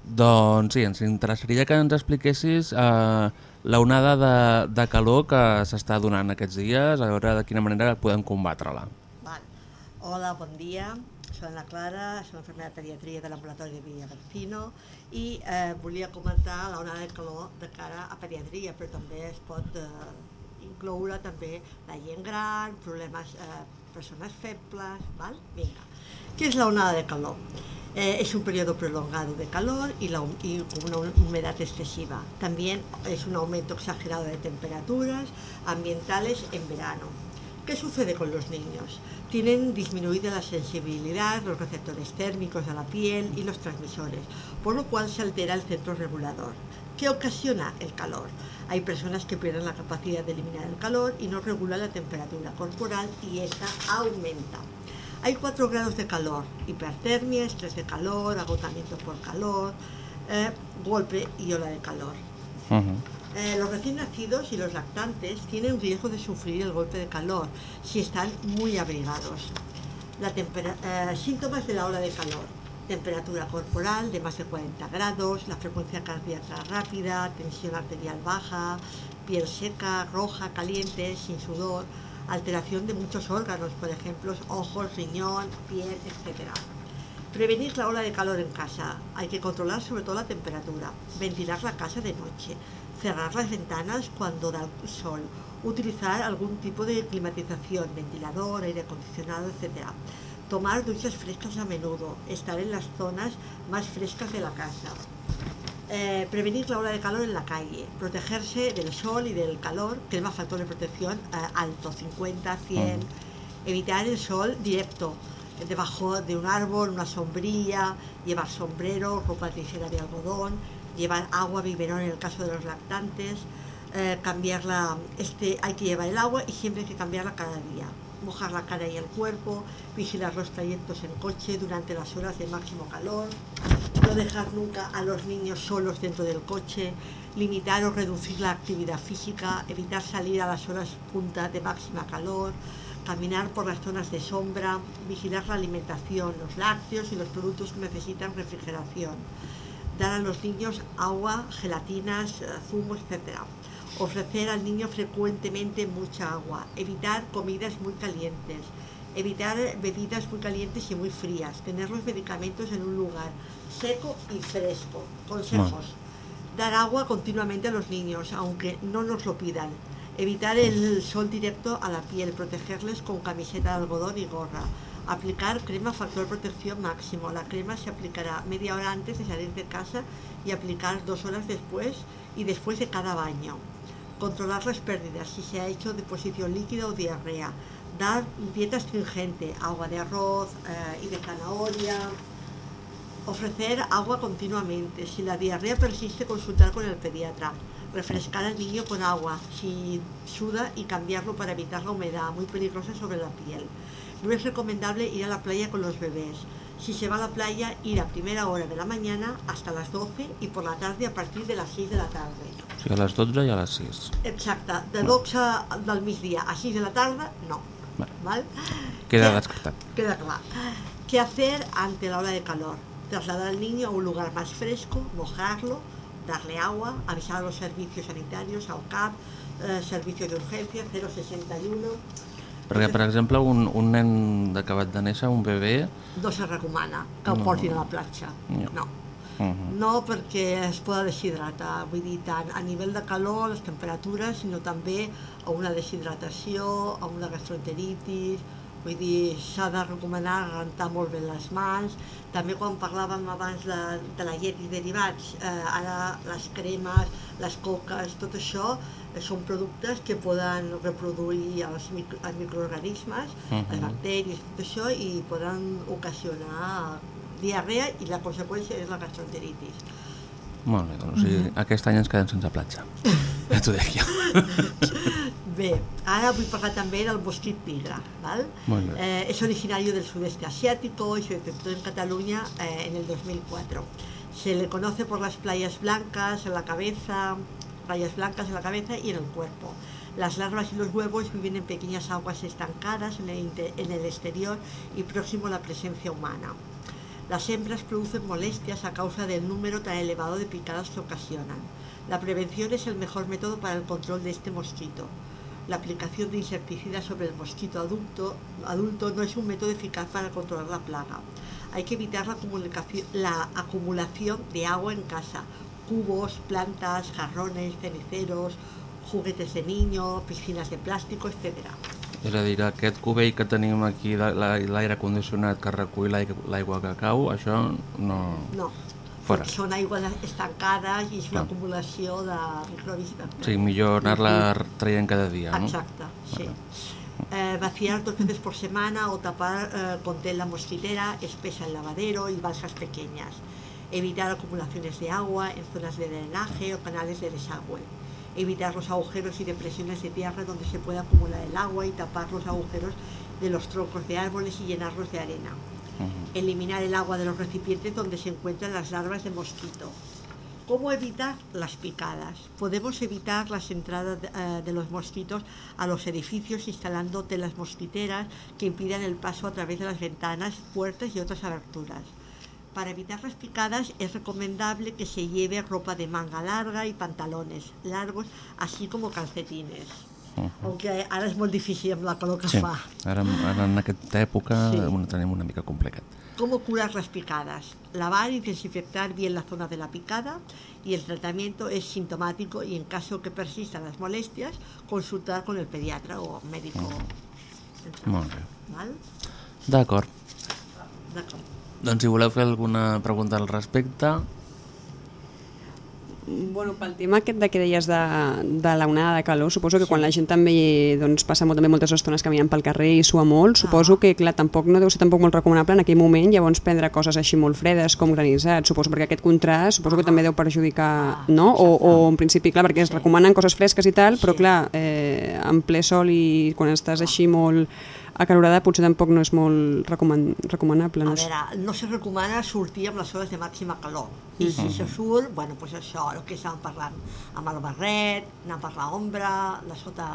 Doncs sí, ens interessaria que ens expliquessis eh, l'onada de, de calor que s'està donant aquests dies, a veure de quina manera podem combatre-la. Hola, bon dia. Soc la Clara, soc enfermera de pediatria de l'ambulatori de Villa Delfino i eh, volia comentar la onada de calor de cara a pediatria, però també es pot eh, incloure també la gent gran, problemes, eh, persones febles, val? Vinga. ¿Qué es la onada de calor? Eh, es un periodo prolongado de calor y, la, y una humedad excesiva. También es un aumento exagerado de temperaturas ambientales en verano. ¿Qué sucede con los niños? Tienen disminuida la sensibilidad, los receptores térmicos a la piel y los transmisores, por lo cual se altera el centro regulador. ¿Qué ocasiona el calor? Hay personas que pierden la capacidad de eliminar el calor y no regulan la temperatura corporal y esta aumenta. Hay cuatro grados de calor, hipertermia, estrés de calor, agotamiento por calor, eh, golpe y ola de calor. Uh -huh. Eh, los recién nacidos y los lactantes tienen riesgo de sufrir el golpe de calor si están muy abrigados. La eh, síntomas de la ola de calor. Temperatura corporal de más de 40 grados, la frecuencia cardíaca rápida, tensión arterial baja, piel seca, roja, caliente, sin sudor, alteración de muchos órganos, por ejemplo, ojos, riñón, piel, etc. Prevenir la ola de calor en casa. Hay que controlar sobre todo la temperatura. Ventilar la casa de noche. Cerrar las ventanas cuando da el sol. Utilizar algún tipo de climatización, ventilador, aire acondicionado, etc. Tomar duchas frescas a menudo. Estar en las zonas más frescas de la casa. Eh, prevenir la ola de calor en la calle, protegerse del sol y del calor, crema factor de protección eh, alto, 50, 100, evitar el sol directo, debajo de un árbol, una sombrilla, llevar sombrero, ropa ligera de algodón, llevar agua, biberón en el caso de los lactantes, eh, cambiarla, este, hay que llevar el agua y siempre hay que cambiarla cada día. Mojar la cara y el cuerpo, vigilar los trayectos en coche durante las horas de máximo calor, no dejar nunca a los niños solos dentro del coche, limitar o reducir la actividad física, evitar salir a las horas punta de máxima calor, caminar por las zonas de sombra, vigilar la alimentación, los lácteos y los productos que necesitan refrigeración, dar a los niños agua, gelatinas, zumos, etc. Ofrecer al niño frecuentemente mucha agua, evitar comidas muy calientes, evitar bebidas muy calientes y muy frías, tener los medicamentos en un lugar seco y fresco. Consejos. Dar agua continuamente a los niños, aunque no nos lo pidan. Evitar el sol directo a la piel, protegerles con camiseta de algodón y gorra. Aplicar crema factor protección máximo. La crema se aplicará media hora antes de salir de casa y aplicar dos horas después y después de cada baño. Controlar las pérdidas si se ha hecho deposición líquida o diarrea. Dar dieta astringente, agua de arroz eh, y de zanahoria, Ofrecer agua continuamente. Si la diarrea persiste, consultar con el pediatra. Refrescar al niño con agua si suda y cambiarlo para evitar la humedad muy peligrosa sobre la piel. No es recomendable ir a la playa con los bebés. Si se va a la playa, ir a primera hora de la mañana hasta las 12 y por la tarde a partir de las 6 de la tarde. O sigui, a les 12 i a les 6. Exacte. De 12 del migdia a 6 de la tarde, no. Vale. ¿Val? Queda ¿Qué- descartat. Queda clar. ¿Qué hacer ante la ola de calor? Trasladar al niño a un lugar más fresco, mojarlo, darle agua, avisar a los servicios sanitarios, al CAP, eh, servicios de urgencia, 061. Perquè, per exemple, un, un nen d'acabat de néixer, un bebè... No se recomana que el No. portin a la platja. No. No. Uh -huh. No perquè es poden deshidratar, vull dir, tant a nivell de calor, les temperatures, sinó també a una deshidratació, a una gastroenteritis, vull dir, s'ha de recomanar rentar molt bé les mans. També quan parlàvem abans de, de la llet i derivats, eh, ara les cremes, les coques, tot això eh, són productes que poden reproduir els, micro, els microorganismes, les Mhm. bacteris, tot això, i poden ocasionar diarrea i la conseqüència és la gastroenteritis. Molt bé, doncs, o sigui, aquest any ens quedem sense platja. Ja t'ho jo. Bé, ara vull parlar també del mosquit tigre. bé. Eh, es originario del sudeste asiático y se detectó en Cataluña eh, en el 2004. Se le conoce por las playas blancas en la cabeza, rayas blancas en la cabeza y en el cuerpo. Las larvas y los huevos viven en pequeñas aguas estancadas en el, en el exterior y próximo a la presencia humana. Las hembras producen molestias a causa del número tan elevado de picadas que ocasionan. La prevención es el mejor método para el control de este mosquito. La aplicación de insecticidas sobre el mosquito adulto, no es un método eficaz para controlar la plaga. Hay que evitar la, la acumulación de agua en casa. Cubos, plantas, jarrones, ceniceros, juguetes de niño, piscinas de plástico, etc. És a dir, aquest cubell que tenim aquí, l'aire condicionat que recull l'aigua que cau, això no... No. Fora. Són aigües estancades i és una Clar. acumulació de microbis. Sigui, millor anar-la traient cada dia, no? Exacto, sí. Eh, vaciar dos veces por semana o tapar eh, con tela mosquitera espesa el lavadero y balsas pequeñas. Evitar acumulaciones de agua en zonas de drenaje o canales de desagüe. Evitar los agujeros y depresiones de tierra donde se puede acumular el agua y tapar los agujeros de los troncos de árboles y llenarlos de arena. Eliminar el agua de los recipientes donde se encuentran las larvas de mosquito. ¿Cómo evitar las picadas? Podemos evitar las entradas de, eh, de los mosquitos a los edificios instalando telas mosquiteras que impidan el paso a través de las ventanas, puertas y otras aberturas. Para evitar las picadas es recomendable que se lleve ropa de manga larga y pantalones largos, así como calcetines. aunque ara és molt difícil amb la calor que Sí, fa. ara, ara en aquesta època Sí. ho tenim una mica complicat. ¿Cómo curar las picadas? Lavar y desinfectar bien la zona de la picada y el tratamiento es sintomático y en caso que persistan las molestias, consultar con el pediatra o médico. central. Molt bé. D'acord. D'acord. Doncs si voleu fer alguna pregunta al respecte... Bueno, pel tema aquest de que deies de, de la onada de calor, suposo que quan la gent també doncs, passa molt, també moltes estones caminant pel carrer i sua molt, suposo que clar, tampoc no deu ser tampoc molt recomanable en aquell moment llavors prendre coses així molt fredes com granissats, suposo perquè aquest contrast suposo que també deu perjudicar, no? O, o en principi, clar, perquè es recomanen coses fresques i tal, però clar, eh, en ple sol i quan estàs així molt acalorada potser tampoc no és molt recoman recomanable. A No sé. veure, no se recomana sortir amb les hores de màxima calor. I si se surt, bueno, pues això, el que estàvem parlant, amb el barret, anar per l'ombra, de sota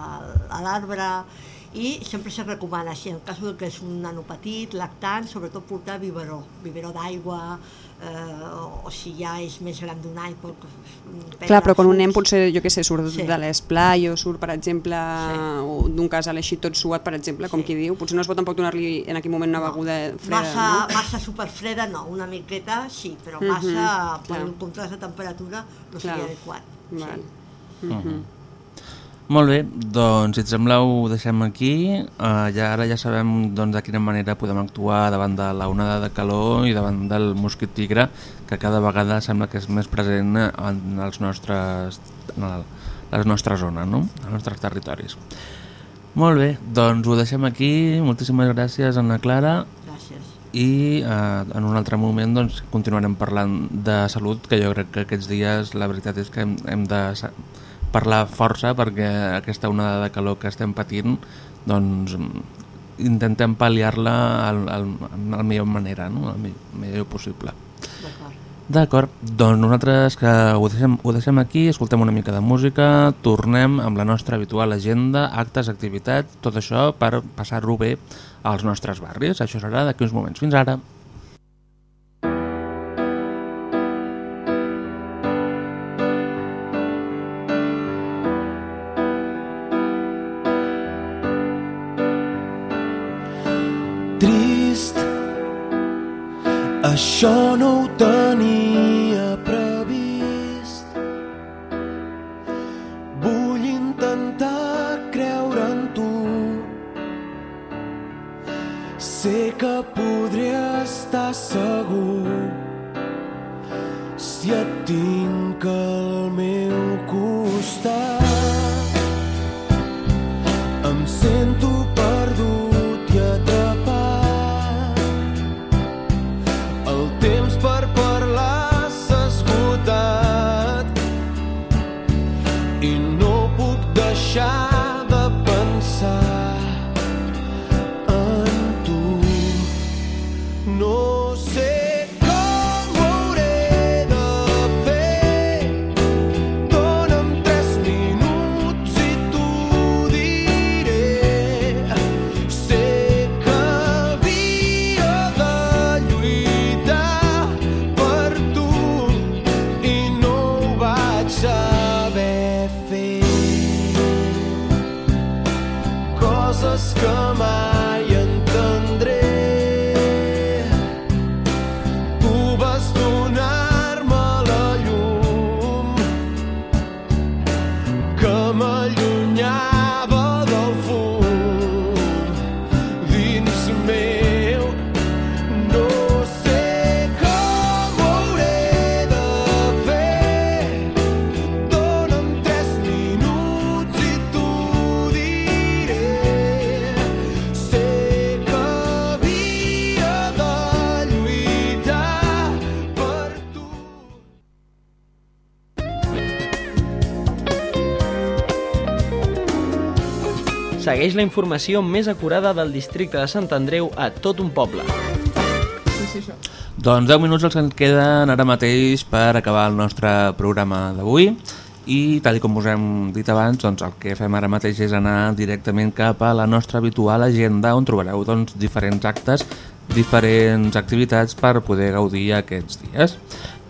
l'arbre, i sempre se recomana, si en cas de que és un nano petit, lactant, sobretot portar biberó, biberó d'aigua, eh, o, si ja és més gran d'un any, pot prendre Clar, però quan un nen potser, jo què sé, surt Sí. sí. de l'esplai o surt, per exemple, o d'un casal així tot suat, per exemple, com Sí. qui diu, potser no es pot tampoc donar-li en aquell moment una beguda freda, Massa, no? massa superfreda no, una miqueta sí, però Mhm, massa, per clar. un contrast de temperatura no Clar. seria adequat. Val. Sí. Mhm. Molt bé, doncs si et sembla ho deixem aquí. Uh, ja ara ja sabem doncs, de quina manera podem actuar davant de la onada de calor i davant del mosquit tigre, que cada vegada sembla que és més present en els nostres, en el, les nostres zones, no? els nostres territoris. Molt bé, doncs ho deixem aquí. Moltíssimes gràcies, Anna Clara. Gràcies. I eh, en un altre moment doncs, continuarem parlant de salut, que jo crec que aquests dies la veritat és que hem, hem de parlar força perquè aquesta onada de calor que estem patint doncs intentem pal·liar-la al, al, de la millor manera, no? mi- millor possible. D'acord. D'acord, doncs nosaltres que ho deixem, ho deixem aquí, escoltem una mica de música, tornem amb la nostra habitual agenda, actes, activitats, tot això per passar-ho bé als nostres barris. Això serà d'aquí uns moments. Fins ara. Això no Segueix la informació més acurada del districte de Sant Andreu a tot un poble. Sí, sí, això. Doncs 10 minuts els que ens queden ara mateix per acabar el nostre programa d'avui i tal com us hem dit abans, doncs el que fem ara mateix és anar directament cap a la nostra habitual agenda on trobareu doncs, diferents actes, diferents activitats per poder gaudir aquests dies.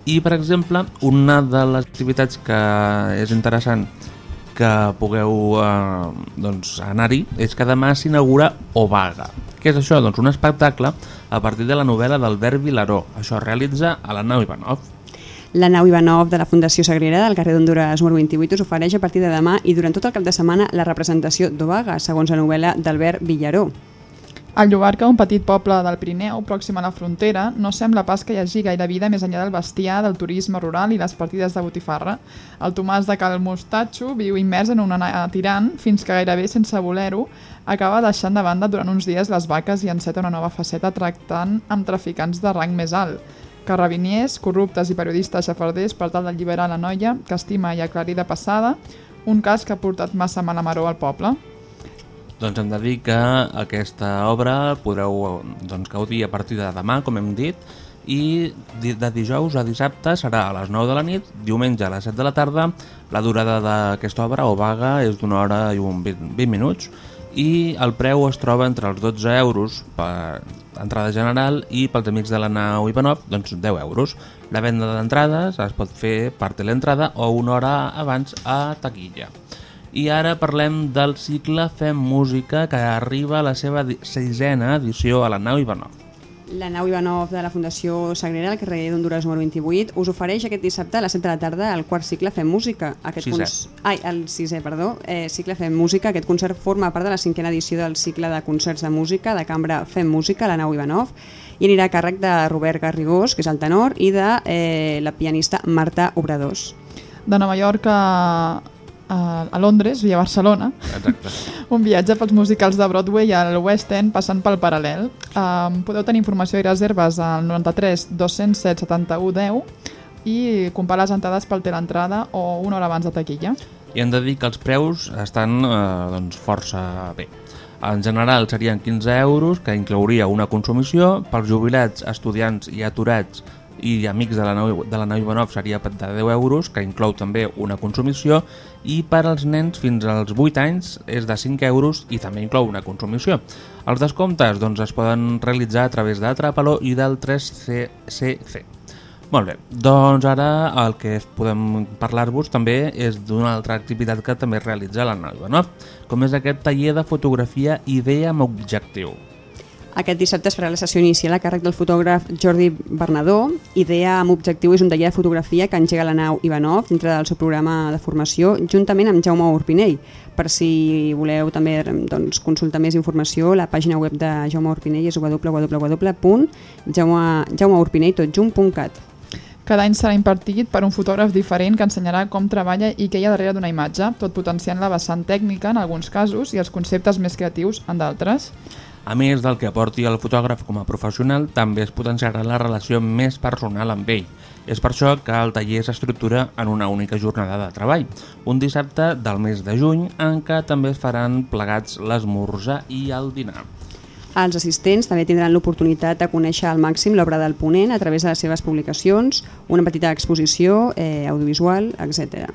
I per exemple, una de les activitats que és interessant que pugueu eh, doncs, anar-hi és que demà s'inaugura Ovaga. Què és això? Doncs un espectacle a partir de la novel·la d'Albert Vilaró. Això es realitza a la nau Ivanov. La nau Ivanov de la Fundació Sagrera del carrer d'Honduras número 28 us ofereix a partir de demà i durant tot el cap de setmana la representació d'Ovaga, segons la novel·la d'Albert Villaró. El Llobarca, un petit poble del Pirineu, pròxim a la frontera, no sembla pas que hi hagi gaire vida més enllà del bestiar, del turisme rural i les partides de botifarra. El Tomàs de Cal Mostatxo viu immers en anar tirant fins que gairebé sense voler-ho acaba deixant de banda durant uns dies les vaques i enceta una nova faceta tractant amb traficants de rang més alt. Carrabiniers, corruptes i periodistes xafarders per tal d'alliberar la noia que estima i aclarir de passada un cas que ha portat massa mala maror al poble. Doncs hem de dir que aquesta obra podreu doncs, gaudir a partir de demà, com hem dit, i de dijous a dissabte serà a les 9 de la nit, diumenge a les 7 de la tarda. La durada d'aquesta obra o vaga és d'una hora i un 20, 20 minuts i el preu es troba entre els 12 euros per entrada general i pels amics de la nau Ivanov doncs 10 euros. La venda d'entrades es pot fer per teleentrada o una hora abans a taquilla. I ara parlem del cicle Fem Música que arriba a la seva sisena edició a la nau Ivanov. La nau Ivanov de la Fundació Sagrera al carrer d'Honduras número 28 us ofereix aquest dissabte a les 7 de la tarda el quart cicle Fem Música. Aquest Sisè. cons- Ai, el sisè, perdó. Eh, cicle Fem Música. Aquest concert forma part de la cinquena edició del cicle de concerts de música de cambra Fem Música a la nau Ivanov i anirà a càrrec de Robert Garrigós, que és el tenor, i de eh, la pianista Marta Obradors. De Nova York a, a, a Londres via Barcelona, Exacte. un viatge pels musicals de Broadway al West End passant pel paral·lel. Um, podeu tenir informació i reserves al 93 207 71 10 i comprar les entrades pel teleentrada o una hora abans de taquilla. I hem de dir que els preus estan eh, doncs, força bé. En general serien 15 euros, que inclouria una consumició. Pels jubilats, estudiants i aturats i amics de la nau, de la nau Ivanov seria de 10 euros, que inclou també una consumició. I per als nens fins als 8 anys és de 5 euros i també inclou una consumició. Els descomptes doncs, es poden realitzar a través d'Atrapaló i del 3CCC. Molt bé, doncs ara el que podem parlar-vos també és d'una altra activitat que també realitza la nau Ivanov, com és aquest taller de fotografia Idea amb objectiu. Aquest dissabte es farà la sessió inicial a càrrec del fotògraf Jordi Bernadó. Idea amb objectiu és un taller de fotografia que engega la nau Ivanov dintre del seu programa de formació juntament amb Jaume Urpinell. Per si voleu també doncs, consultar més informació, la pàgina web de Jaume Urpinell és www.jaumeurpinell.cat. Cada any serà impartit per un fotògraf diferent que ensenyarà com treballa i què hi ha darrere d'una imatge, tot potenciant la vessant tècnica en alguns casos i els conceptes més creatius en d'altres. A més del que aporti el fotògraf com a professional, també es potenciarà la relació més personal amb ell. És per això que el taller s'estructura en una única jornada de treball, un dissabte del mes de juny en què també es faran plegats l'esmorzar i el dinar. Els assistents també tindran l'oportunitat de conèixer al màxim l'obra del ponent a través de les seves publicacions, una petita exposició, eh, audiovisual, etc.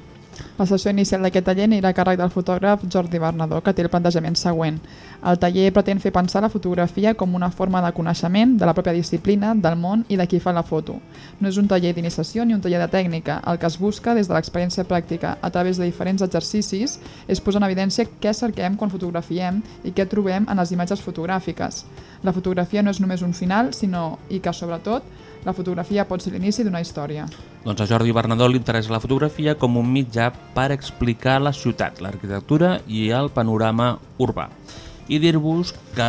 La sessió inicial d'aquest taller anirà a càrrec del fotògraf Jordi Bernadó, que té el plantejament següent. El taller pretén fer pensar la fotografia com una forma de coneixement de la pròpia disciplina, del món i de qui fa la foto. No és un taller d'iniciació ni un taller de tècnica. El que es busca des de l'experiència pràctica a través de diferents exercicis és posar en evidència què cerquem quan fotografiem i què trobem en les imatges fotogràfiques. La fotografia no és només un final, sinó i que, sobretot, la fotografia pot ser l'inici d'una història. Doncs a Jordi Bernadó li interessa la fotografia com un mitjà per explicar la ciutat, l'arquitectura i el panorama urbà. I dir-vos que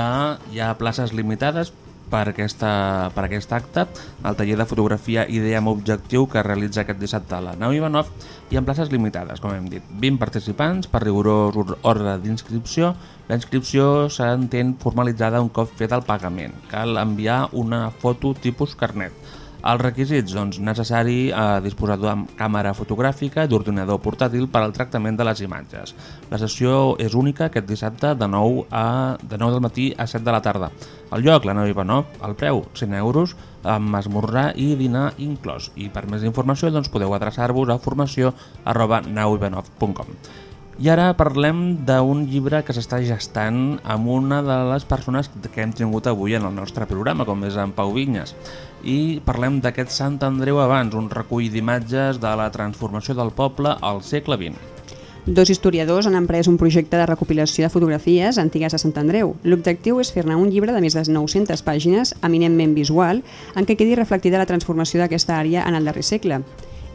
hi ha places limitades per, aquesta, per aquest acte, el taller de fotografia Idea amb objectiu que realitza aquest dissabte a la nau Ivanov i en places limitades, com hem dit. 20 participants per rigorós or- ordre d'inscripció. La inscripció s'entén formalitzada un cop fet el pagament. Cal enviar una foto tipus carnet. Els requisits, doncs, necessari eh, disposar d'una càmera fotogràfica i d'ordinador portàtil per al tractament de les imatges. La sessió és única aquest dissabte de 9, a, de 9 del matí a 7 de la tarda. El lloc, la nau Ivanov, el preu, 100 euros, amb esmorzar i dinar inclòs. I per més informació doncs, podeu adreçar-vos a formació arroba nauivanov.com. I ara parlem d'un llibre que s'està gestant amb una de les persones que hem tingut avui en el nostre programa, com és en Pau Vinyes. I parlem d'aquest Sant Andreu abans, un recull d'imatges de la transformació del poble al segle XX. Dos historiadors han emprès un projecte de recopilació de fotografies antigues de Sant Andreu. L'objectiu és fer-ne un llibre de més de 900 pàgines, eminentment visual, en què quedi reflectida la transformació d'aquesta àrea en el darrer segle.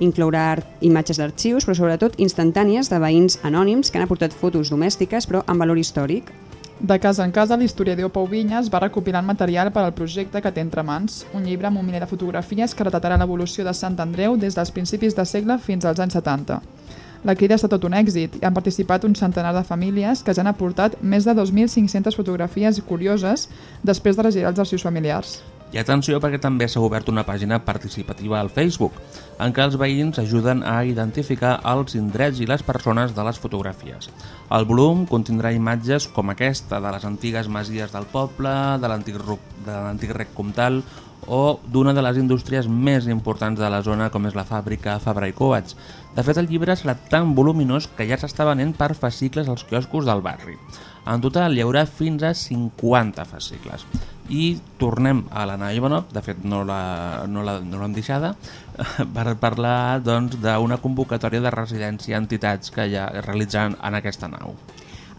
Inclourà imatges d'arxius, però sobretot instantànies de veïns anònims que han aportat fotos domèstiques però amb valor històric. De casa en casa, l'historiador Pau Vinyes va recopilant material per al projecte que té entre mans, un llibre amb un miler de fotografies que retratarà l'evolució de Sant Andreu des dels principis de segle fins als anys 70. La crida ha estat tot un èxit i han participat un centenar de famílies que ja han aportat més de 2.500 fotografies curioses després de regirar els arxius familiars. I atenció perquè també s'ha obert una pàgina participativa al Facebook, en què els veïns ajuden a identificar els indrets i les persones de les fotografies. El volum contindrà imatges com aquesta de les antigues masies del poble, de l'antic rec comtal o d'una de les indústries més importants de la zona com és la fàbrica Fabra i Coats. De fet, el llibre serà tan voluminós que ja s'està venent per fascicles als quioscos del barri. En total hi haurà fins a 50 fascicles. I tornem a l'Anna Ivanov, de fet no l'ha no l'ha- no l'hem deixada, per parlar doncs, d'una convocatòria de residència a entitats que ja es realitzaran en aquesta nau.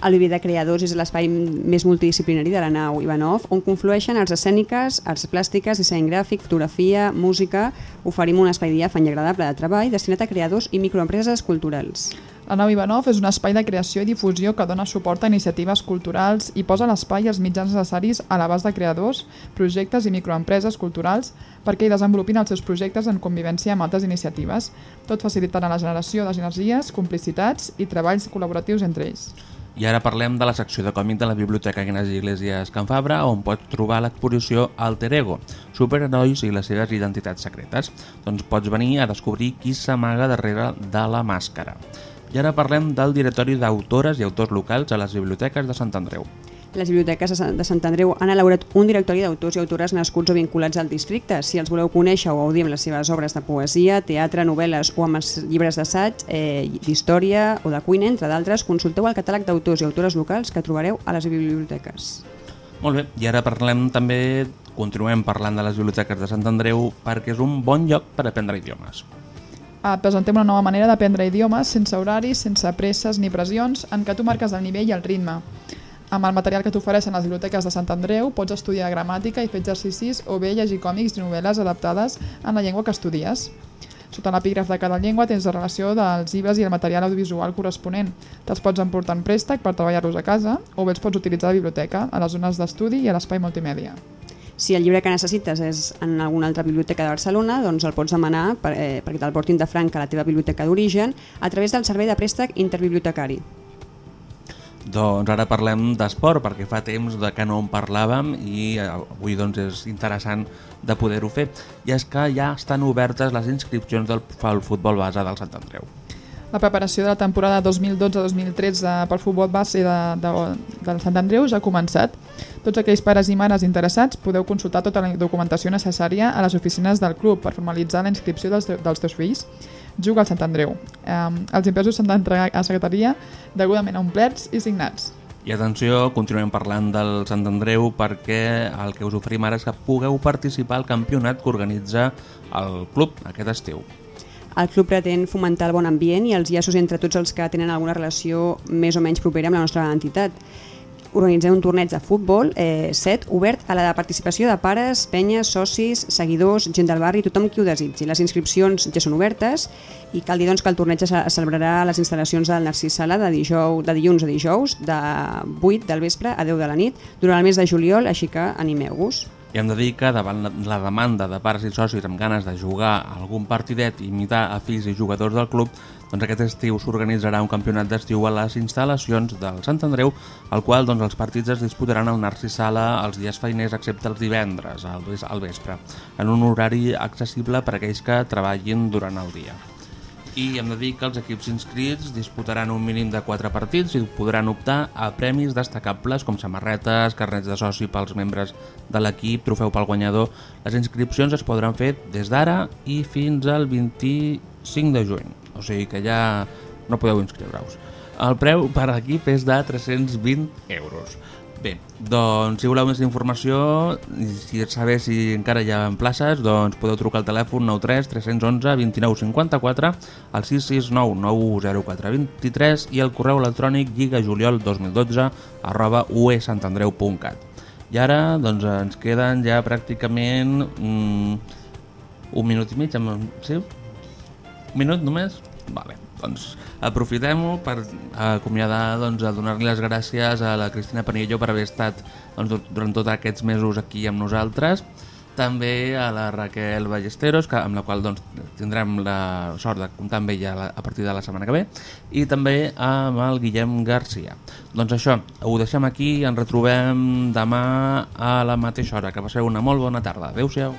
El Viver de Creadors és l'espai més multidisciplinari de la nau Ivanov, on conflueixen arts escèniques, arts plàstiques, disseny gràfic, fotografia, música... Oferim un espai diàfan i agradable de treball destinat a creadors i microempreses culturals. La nau Ivanov és un espai de creació i difusió que dona suport a iniciatives culturals i posa l'espai els mitjans necessaris a l'abast de creadors, projectes i microempreses culturals perquè hi desenvolupin els seus projectes en convivència amb altres iniciatives, tot facilitant la generació de sinergies, complicitats i treballs col·laboratius entre ells. I ara parlem de la secció de còmic de la Biblioteca Ignasi Iglesias Can Fabra, on pots trobar l'exposició Alter Ego, superherois i les seves identitats secretes. Doncs pots venir a descobrir qui s'amaga darrere de la màscara. I ara parlem del directori d'autores i autors locals a les biblioteques de Sant Andreu. Les biblioteques de Sant- Andreu han elaborat un directori d'autors i autores nascuts o vinculats al districte. Si els voleu conèixer o gaudir amb les seves obres de poesia, teatre, novel·les o amb els llibres d'assaig, eh, d'història o de cuina, entre d'altres, consulteu el catàleg d'autors i autores locals que trobareu a les biblioteques. Molt bé, i ara parlem també, continuem parlant de les biblioteques de Sant Andreu perquè és un bon lloc per aprendre idiomes. Ah, presentem una nova manera d'aprendre idiomes sense horaris, sense presses ni pressions, en què tu marques el nivell i el ritme. Amb el material que t'ofereixen les biblioteques de Sant Andreu pots estudiar gramàtica i fer exercicis o bé llegir còmics i novel·les adaptades en la llengua que estudies. Sota l'epígraf de cada llengua tens la relació dels llibres i el material audiovisual corresponent. Te'ls pots emportar en préstec per treballar-los a casa o bé els pots utilitzar a la biblioteca, a les zones d'estudi i a l'espai multimèdia. Si el llibre que necessites és en alguna altra biblioteca de Barcelona, doncs el pots demanar per, eh, perquè te'l portin de franc a la teva biblioteca d'origen a través del servei de préstec interbibliotecari. Doncs ara parlem d'esport, perquè fa temps de que no en parlàvem i eh, avui doncs, és interessant de poder-ho fer. I és que ja estan obertes les inscripcions del al futbol base del Sant Andreu. La preparació de la temporada 2012-2013 pel futbol base de, de, del Sant Andreu ja ha començat. Tots aquells pares i mares interessats podeu consultar tota la documentació necessària a les oficines del club per formalitzar la inscripció dels, dels teus fills. Juga al Sant Andreu. Um, els impresos s'han d'entregar a secretaria degudament omplerts i signats. I atenció, continuem parlant del Sant Andreu perquè el que us oferim ara és que pugueu participar al campionat que organitza el club aquest estiu. El club pretén fomentar el bon ambient i els llaços entre tots els que tenen alguna relació més o menys propera amb la nostra entitat. Organitzem un torneig de futbol, eh, set, obert a la participació de pares, penyes, socis, seguidors, gent del barri, tothom qui ho desitgi. Les inscripcions ja són obertes i cal dir doncs, que el torneig es celebrarà a les instal·lacions del Narcís Sala de, dijou, de dilluns a dijous, de 8 del vespre a 10 de la nit, durant el mes de juliol, així que animeu-vos. I hem de dir que davant la- demanda de pares i socis amb ganes de jugar algun partidet i imitar a fills i jugadors del club, doncs aquest estiu s'organitzarà un campionat d'estiu a les instal·lacions del Sant Andreu, al qual doncs, els partits es disputaran al Narcís Sala els dies feiners excepte els divendres al vespre, en un horari accessible per a aquells que treballin durant el dia. I hem de dir que els equips inscrits disputaran un mínim de 4 partits i podran optar a premis destacables com samarretes, carnets de soci pels membres de l'equip, trofeu pel guanyador. Les inscripcions es podran fer des d'ara i fins al 25 de juny, o sigui que ja no podeu inscriure-us. El preu per equip és de 320 euros. Bé, doncs si voleu més informació si saber si encara hi ha places, doncs podeu trucar al telèfon 93 311 29 54 al 669 904 23 i el correu electrònic lligajuliol2012 arroba uesantandreu.cat. I ara doncs, ens queden ja pràcticament mm, un minut i mig, amb... sí? Un minut només? Vale, doncs aprofitem-ho per acomiadar, doncs, a donar-li les gràcies a la Cristina Panillo per haver estat doncs, dur- durant tots aquests mesos aquí amb nosaltres, també a la Raquel Ballesteros, que, amb la qual doncs, tindrem la sort de comptar amb ella la- a partir de la setmana que ve, i també amb el Guillem Garcia. Doncs això, ho deixem aquí, ens retrobem demà a la mateixa hora. Que passeu una molt bona tarda. Adéu-siau.